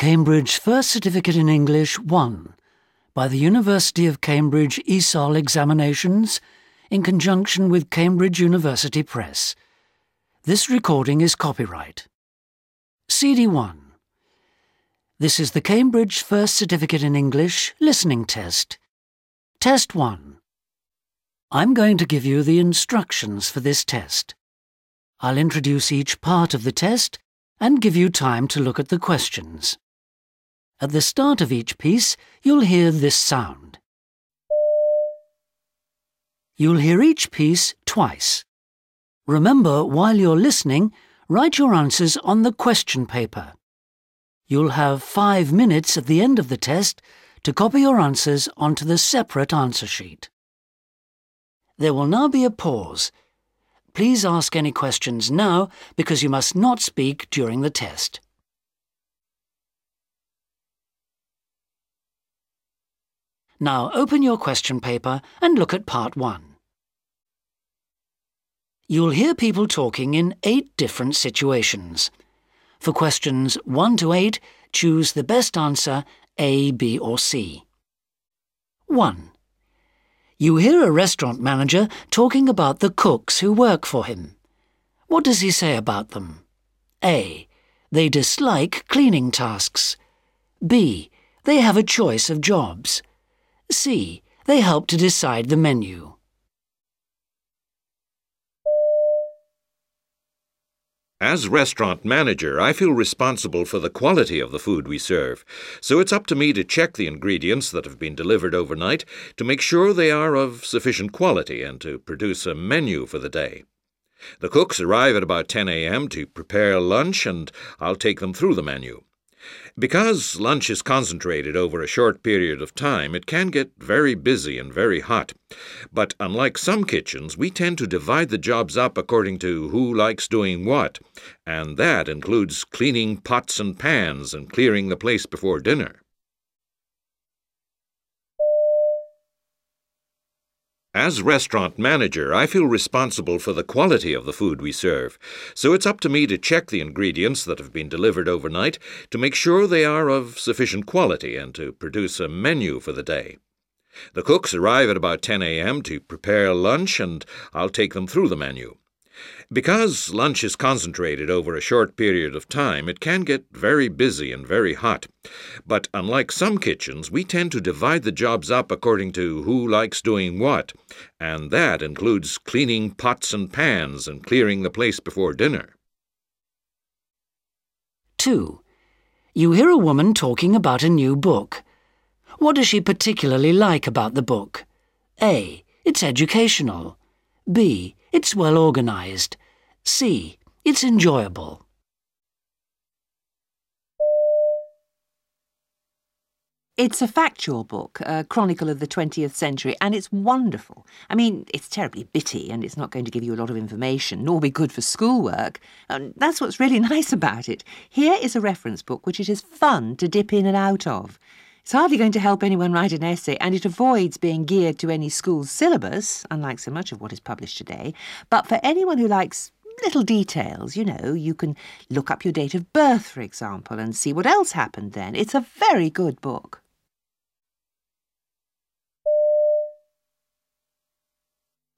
Cambridge First Certificate in English 1 by the University of Cambridge ESOL Examinations in conjunction with Cambridge University Press. This recording is copyright. CD 1 This is the Cambridge First Certificate in English listening test. Test 1 I'm going to give you the instructions for this test. I'll introduce each part of the test and give you time to look at the questions. At the start of each piece, you'll hear this sound. You'll hear each piece twice. Remember, while you're listening, write your answers on the question paper. You'll have five minutes at the end of the test to copy your answers onto the separate answer sheet. There will now be a pause. Please ask any questions now because you must not speak during the test. Now open your question paper and look at part one. You'll hear people talking in eight different situations. For questions 1 to 8, choose the best answer A, B or C. 1. You hear a restaurant manager talking about the cooks who work for him. What does he say about them? A. They dislike cleaning tasks. B. They have a choice of jobs. C. They help to decide the menu. As restaurant manager, I feel responsible for the quality of the food we serve, so it's up to me to check the ingredients that have been delivered overnight to make sure they are of sufficient quality and to produce a menu for the day. The cooks arrive at about 10 a.m. to prepare lunch, and I'll take them through the menu. Because lunch is concentrated over a short period of time, it can get very busy and very hot. But unlike some kitchens, we tend to divide the jobs up according to who likes doing what, and that includes cleaning pots and pans and clearing the place before dinner. As restaurant manager, I feel responsible for the quality of the food we serve, so it's up to me to check the ingredients that have been delivered overnight to make sure they are of sufficient quality and to produce a menu for the day. The cooks arrive at about 10 a.m. to prepare lunch, and I'll take them through the menu. Because lunch is concentrated over a short period of time, it can get very busy and very hot. But unlike some kitchens, we tend to divide the jobs up according to who likes doing what, and that includes cleaning pots and pans and clearing the place before dinner. 2. You hear a woman talking about a new book. What does she particularly like about the book? A. It's educational. B. It's well organized. C. It's enjoyable. It's a factual book, a chronicle of the 20th century, and it's wonderful. I mean, it's terribly bitty and it's not going to give you a lot of information, nor be good for schoolwork. And that's what's really nice about it. Here is a reference book which it is fun to dip in and out of. It's hardly going to help anyone write an essay, and it avoids being geared to any school's syllabus, unlike so much of what is published today. But for anyone who likes little details, you know, you can look up your date of birth, for example, and see what else happened then. It's a very good book.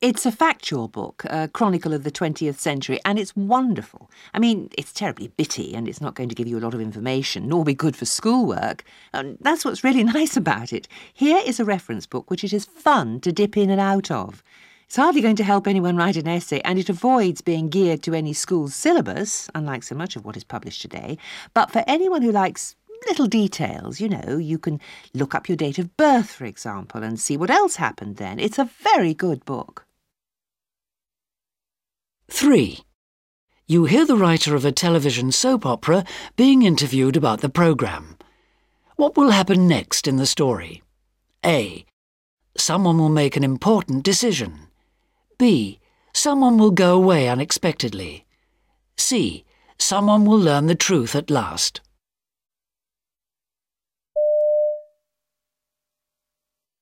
It's a factual book, a chronicle of the 20th century, and it's wonderful. I mean, it's terribly bitty and it's not going to give you a lot of information, nor be good for schoolwork. And that's what's really nice about it. Here is a reference book which it is fun to dip in and out of. It's hardly going to help anyone write an essay, and it avoids being geared to any school's syllabus, unlike so much of what is published today. But for anyone who likes little details, you know, you can look up your date of birth, for example, and see what else happened then. It's a very good book. 3. You hear the writer of a television soap opera being interviewed about the programme. What will happen next in the story? A. Someone will make an important decision. B. Someone will go away unexpectedly. C. Someone will learn the truth at last.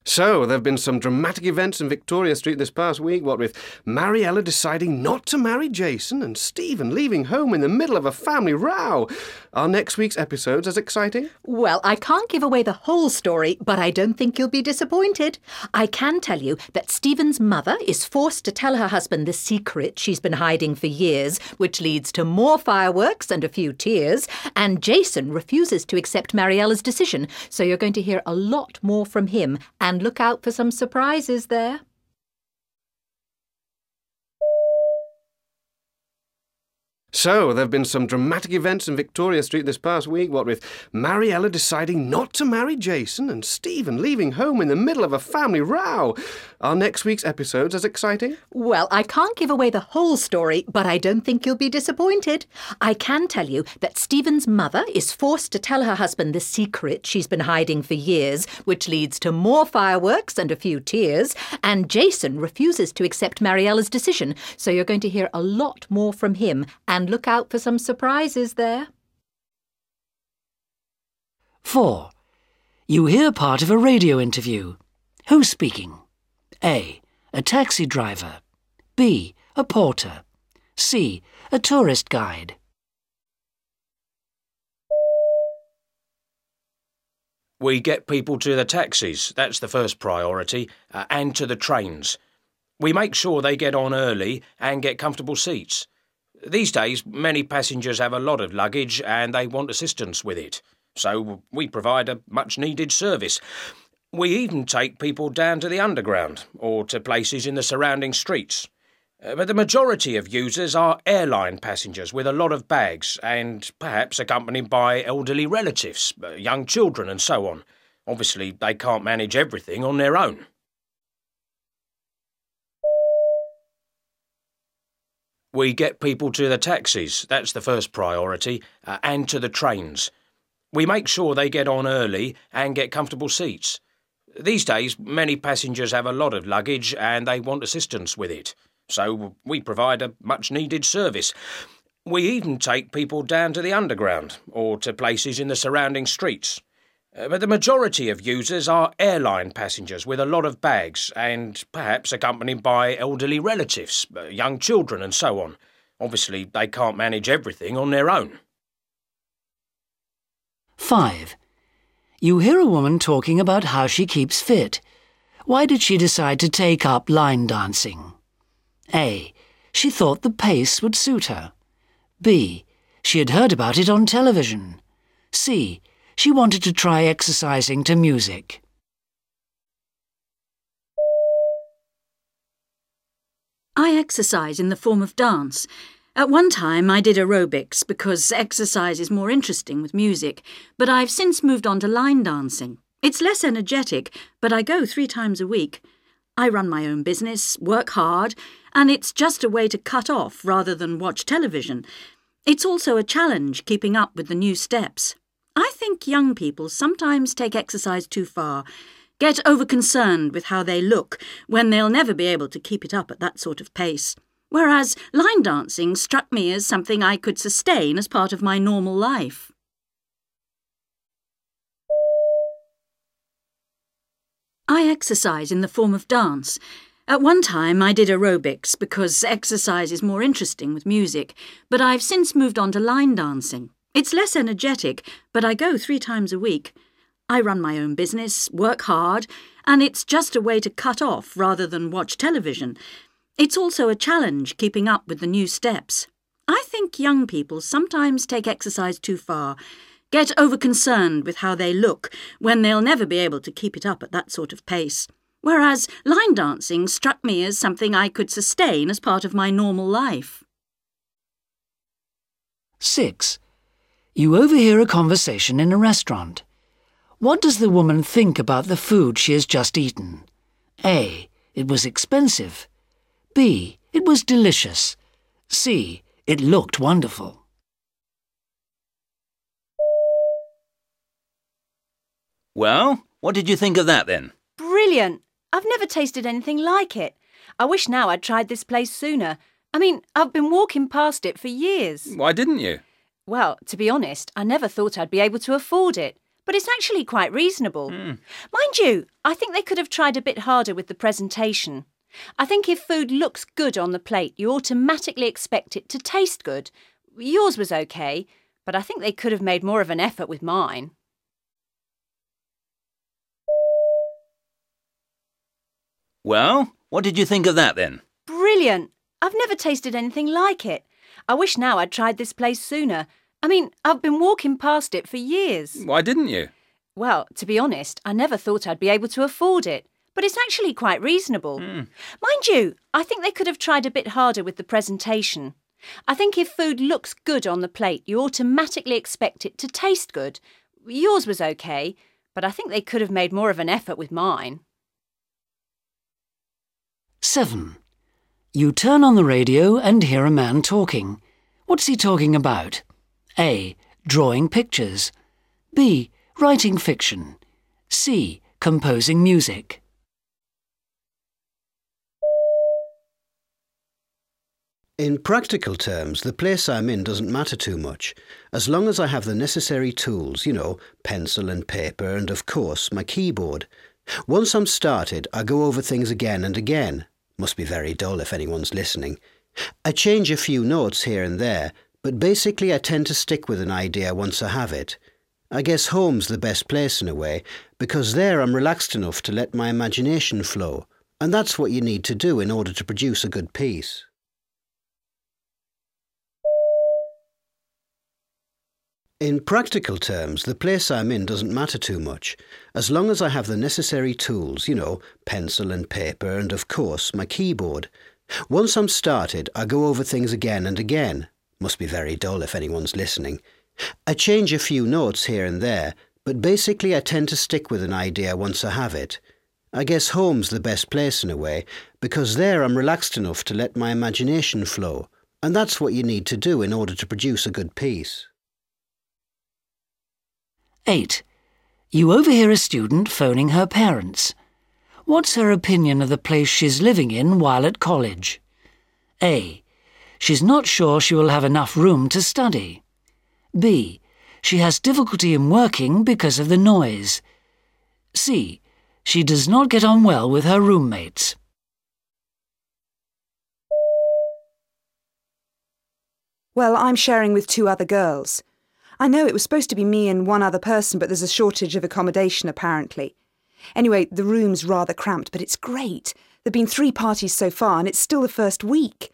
So, there have been some dramatic events in Victoria Street this past week, what with Mariella deciding not to marry Jason and Stephen leaving home in the middle of a family row. Are next week's episodes as exciting? Well, I can't give away the whole story, but I don't think you'll be disappointed. I can tell you that Stephen's mother is forced to tell her husband the secret she's been hiding for years, which leads to more fireworks and a few tears, and Jason refuses to accept Mariella's decision, so you're going to hear a lot more from him and look out for some surprises there. So, there have been some dramatic events in Victoria Street this past week, what with Mariella deciding not to marry Jason and Stephen leaving home in the middle of a family row. Are next week's episodes as exciting? Well, I can't give away the whole story, but I don't think you'll be disappointed. I can tell you that Stephen's mother is forced to tell her husband the secret she's been hiding for years, which leads to more fireworks and a few tears, and Jason refuses to accept Mariella's decision, so you're going to hear a lot more from him and look out for some surprises there. 4. You hear part of a radio interview. Who's speaking? A. A taxi driver. B. A porter. C. A tourist guide. We get people to the taxis, that's the first priority, uh, and to the trains. We make sure they get on early and get comfortable seats. These days, many passengers have a lot of luggage and they want assistance with it. So we provide a much needed service. We even take people down to the underground or to places in the surrounding streets. Uh, but the majority of users are airline passengers with a lot of bags and perhaps accompanied by elderly relatives, uh, young children, and so on. Obviously, they can't manage everything on their own. We get people to the taxis, that's the first priority, uh, and to the trains. We make sure they get on early and get comfortable seats. These days, many passengers have a lot of luggage and they want assistance with it. So we provide a much needed service. We even take people down to the underground or to places in the surrounding streets. Uh, but the majority of users are airline passengers with a lot of bags and perhaps accompanied by elderly relatives, uh, young children, and so on. Obviously, they can't manage everything on their own. 5. You hear a woman talking about how she keeps fit. Why did she decide to take up line dancing? A. She thought the pace would suit her. B. She had heard about it on television. C. She wanted to try exercising to music. I exercise in the form of dance. At one time, I did aerobics because exercise is more interesting with music, but I've since moved on to line dancing. It's less energetic, but I go three times a week. I run my own business, work hard, and it's just a way to cut off rather than watch television. It's also a challenge keeping up with the new steps. I think young people sometimes take exercise too far, get overconcerned with how they look when they'll never be able to keep it up at that sort of pace. Whereas line dancing struck me as something I could sustain as part of my normal life. I exercise in the form of dance. At one time, I did aerobics because exercise is more interesting with music, but I've since moved on to line dancing. It's less energetic, but I go three times a week. I run my own business, work hard, and it's just a way to cut off rather than watch television. It's also a challenge keeping up with the new steps. I think young people sometimes take exercise too far, get overconcerned with how they look when they'll never be able to keep it up at that sort of pace. Whereas line dancing struck me as something I could sustain as part of my normal life. 6. You overhear a conversation in a restaurant. What does the woman think about the food she has just eaten? A. It was expensive. B. It was delicious. C. It looked wonderful. Well, what did you think of that then? Brilliant! I've never tasted anything like it. I wish now I'd tried this place sooner. I mean, I've been walking past it for years. Why didn't you? Well, to be honest, I never thought I'd be able to afford it. but it's actually quite reasonable. Hmm. Mind you, I think they could have tried a bit harder with the presentation. I think if food looks good on the plate, you automatically expect it to taste good. Yours was okay, but I think they could have made more of an effort with mine. Well, what did you think of that then? Brilliant! I've never tasted anything like it. I wish now I'd tried this place sooner. I mean, I've been walking past it for years. Why didn't you? Well, to be honest, I never thought I'd be able to afford it, but it's actually quite reasonable. Hmm. Mind you, I think they could have tried a bit harder with the presentation. I think if food looks good on the plate, you automatically expect it to taste good. Yours was okay, but I think they could have made more of an effort with mine. 7. You turn on the radio and hear a man talking. What's he talking about? A. Drawing pictures. B. Writing fiction. C. Composing music. In practical terms, the place I'm in doesn't matter too much, as long as I have the necessary tools, you know, pencil and paper, and of course, my keyboard. Once I'm started, I go over things again and again. Must be very dull if anyone's listening. I change a few notes here and there, but basically I tend to stick with an idea once I have it. I guess home's the best place in a way, because there I'm relaxed enough to let my imagination flow, and that's what you need to do in order to produce a good piece. In practical terms, the place I'm in doesn't matter too much, as long as I have the necessary tools, you know, pencil and paper, and of course, my keyboard. Once I'm started, I go over things again and again. Must be very dull if anyone's listening. I change a few notes here and there, but basically I tend to stick with an idea once I have it. I guess home's the best place in a way, because there I'm relaxed enough to let my imagination flow, and that's what you need to do in order to produce a good piece. 8. You overhear a student phoning her parents. What's her opinion of the place she's living in while at college? A. She's not sure she will have enough room to study. B. She has difficulty in working because of the noise. C. She does not get on well with her roommates. Well, I'm sharing with two other girls. I know it was supposed to be me and one other person, but there's a shortage of accommodation apparently. Anyway, the room's rather cramped, but it's great. There've been three parties so far, and it's still the first week.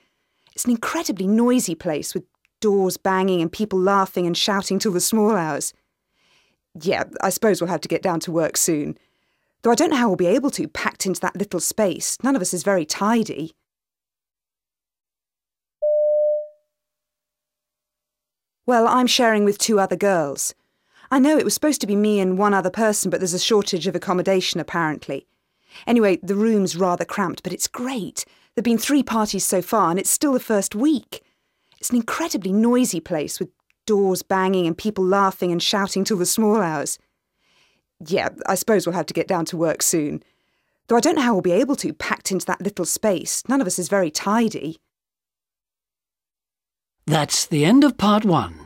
It's an incredibly noisy place with doors banging and people laughing and shouting till the small hours. Yeah, I suppose we'll have to get down to work soon. Though I don't know how we'll be able to, packed into that little space. None of us is very tidy. Well, I'm sharing with two other girls. I know it was supposed to be me and one other person, but there's a shortage of accommodation apparently. Anyway, the room's rather cramped, but it's great. There've been three parties so far, and it's still the first week. It's an incredibly noisy place with doors banging and people laughing and shouting till the small hours. Yeah, I suppose we'll have to get down to work soon. Though I don't know how we'll be able to, packed into that little space. None of us is very tidy. That's the end of part one.